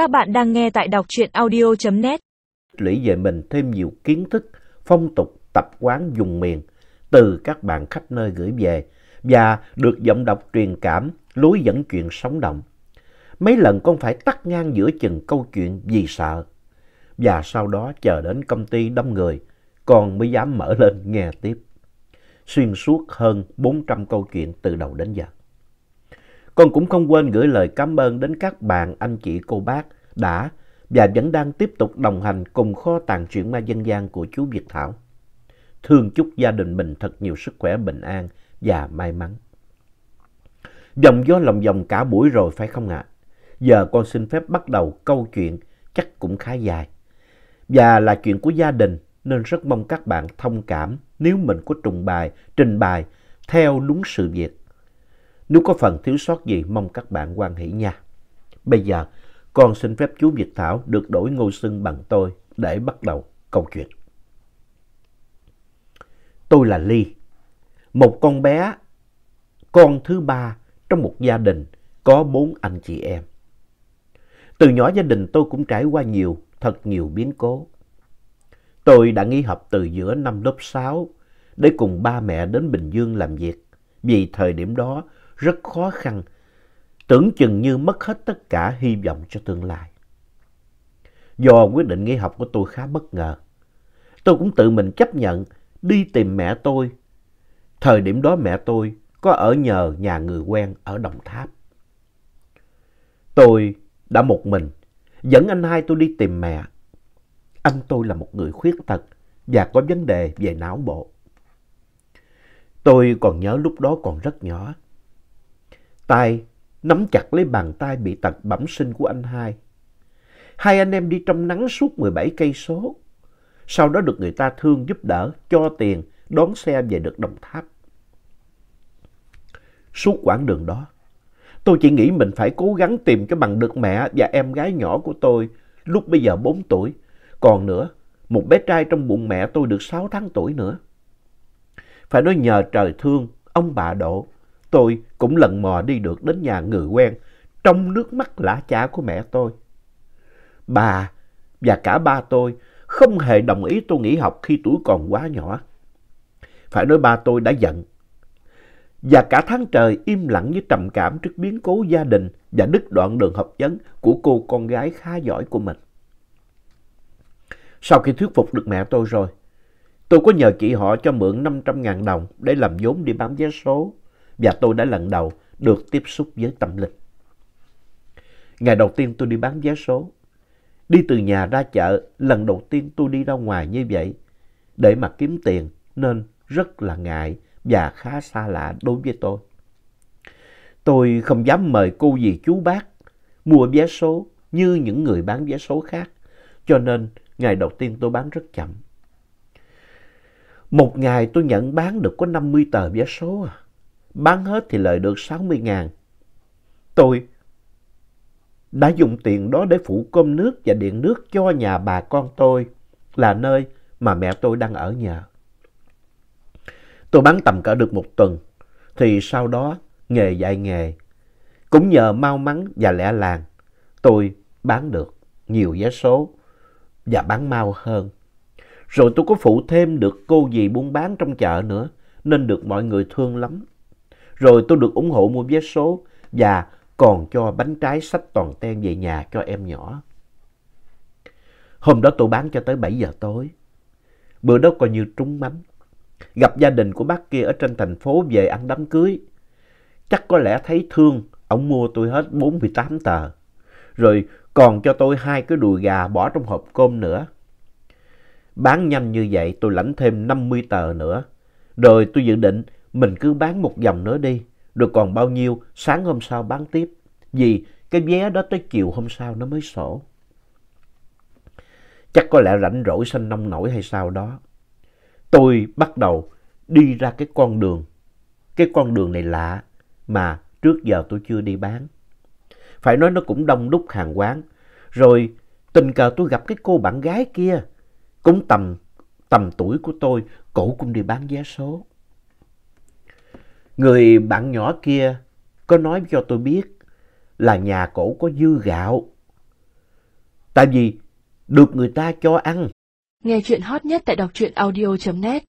Các bạn đang nghe tại đọc truyện audio.net. Lũy về mình thêm nhiều kiến thức, phong tục, tập quán dùng miền từ các bạn khắp nơi gửi về và được giọng đọc truyền cảm, lối dẫn chuyện sống động. Mấy lần con phải tắt ngang giữa chừng câu chuyện vì sợ. Và sau đó chờ đến công ty đông người, con mới dám mở lên nghe tiếp. Xuyên suốt hơn 400 câu chuyện từ đầu đến giờ. Con cũng không quên gửi lời cảm ơn đến các bạn, anh chị, cô bác đã và vẫn đang tiếp tục đồng hành cùng kho tàng truyện ma dân gian của chú Việt Thảo. Thương chúc gia đình mình thật nhiều sức khỏe, bình an và may mắn. Dòng gió lòng vòng cả buổi rồi phải không ạ? Giờ con xin phép bắt đầu câu chuyện chắc cũng khá dài. Và là chuyện của gia đình nên rất mong các bạn thông cảm nếu mình có trùng bài, trình bày theo đúng sự việc. Nếu có phần thiếu sót gì mong các bạn quan hỷ nha. Bây giờ con xin phép chú Việt Thảo được đổi ngôi xưng bằng tôi để bắt đầu câu chuyện. Tôi là Ly, một con bé, con thứ ba trong một gia đình có bốn anh chị em. Từ nhỏ gia đình tôi cũng trải qua nhiều, thật nhiều biến cố. Tôi đã nghỉ học từ giữa năm lớp 6 để cùng ba mẹ đến Bình Dương làm việc. Vì thời điểm đó rất khó khăn, tưởng chừng như mất hết tất cả hy vọng cho tương lai. Do quyết định nghỉ học của tôi khá bất ngờ, tôi cũng tự mình chấp nhận đi tìm mẹ tôi. Thời điểm đó mẹ tôi có ở nhờ nhà người quen ở Đồng Tháp. Tôi đã một mình dẫn anh hai tôi đi tìm mẹ. Anh tôi là một người khuyết tật và có vấn đề về não bộ. Tôi còn nhớ lúc đó còn rất nhỏ. Tay nắm chặt lấy bàn tay bị tật bẩm sinh của anh hai. Hai anh em đi trong nắng suốt 17 cây số. Sau đó được người ta thương giúp đỡ, cho tiền, đón xe về được Đồng Tháp. Suốt quãng đường đó, tôi chỉ nghĩ mình phải cố gắng tìm cho bằng được mẹ và em gái nhỏ của tôi lúc bây giờ 4 tuổi. Còn nữa, một bé trai trong bụng mẹ tôi được 6 tháng tuổi nữa. Phải nói nhờ trời thương, ông bà độ, tôi cũng lần mò đi được đến nhà người quen trong nước mắt lã chả của mẹ tôi. Bà và cả ba tôi không hề đồng ý tôi nghỉ học khi tuổi còn quá nhỏ. Phải nói ba tôi đã giận. Và cả tháng trời im lặng với trầm cảm trước biến cố gia đình và đứt đoạn đường học vấn của cô con gái khá giỏi của mình. Sau khi thuyết phục được mẹ tôi rồi, tôi có nhờ chị họ cho mượn 500.000 đồng để làm vốn đi bán vé số và tôi đã lần đầu được tiếp xúc với tâm linh. Ngày đầu tiên tôi đi bán vé số, đi từ nhà ra chợ, lần đầu tiên tôi đi ra ngoài như vậy để mà kiếm tiền nên rất là ngại và khá xa lạ đối với tôi. Tôi không dám mời cô dì chú bác mua vé số như những người bán vé số khác, cho nên ngày đầu tiên tôi bán rất chậm. Một ngày tôi nhận bán được có 50 tờ vé số à. Bán hết thì lời được 60 ngàn. Tôi đã dùng tiền đó để phụ cơm nước và điện nước cho nhà bà con tôi, là nơi mà mẹ tôi đang ở nhờ. Tôi bán tầm cỡ được một tuần, thì sau đó nghề dạy nghề. Cũng nhờ mau mắn và lẻ làng, tôi bán được nhiều vé số và bán mau hơn. Rồi tôi có phụ thêm được cô dì buôn bán trong chợ nữa, nên được mọi người thương lắm. Rồi tôi được ủng hộ mua vé số và còn cho bánh trái sách toàn ten về nhà cho em nhỏ. Hôm đó tôi bán cho tới 7 giờ tối. Bữa đó coi như trúng mánh. Gặp gia đình của bác kia ở trên thành phố về ăn đám cưới. Chắc có lẽ thấy thương, ông mua tôi hết 48 tờ. Rồi còn cho tôi hai cái đùi gà bỏ trong hộp cơm nữa. Bán nhanh như vậy tôi lãnh thêm 50 tờ nữa. Rồi tôi dự định mình cứ bán một vòng nữa đi. Rồi còn bao nhiêu sáng hôm sau bán tiếp. Vì cái vé đó tới chiều hôm sau nó mới sổ. Chắc có lẽ rảnh rỗi sanh nông nổi hay sao đó. Tôi bắt đầu đi ra cái con đường. Cái con đường này lạ mà trước giờ tôi chưa đi bán. Phải nói nó cũng đông đúc hàng quán. Rồi tình cờ tôi gặp cái cô bạn gái kia. Cũng tầm, tầm tuổi của tôi, cổ cũng đi bán vé số. Người bạn nhỏ kia có nói cho tôi biết là nhà cổ có dư gạo. Tại vì được người ta cho ăn. Nghe chuyện hot nhất tại đọc truyện audio.net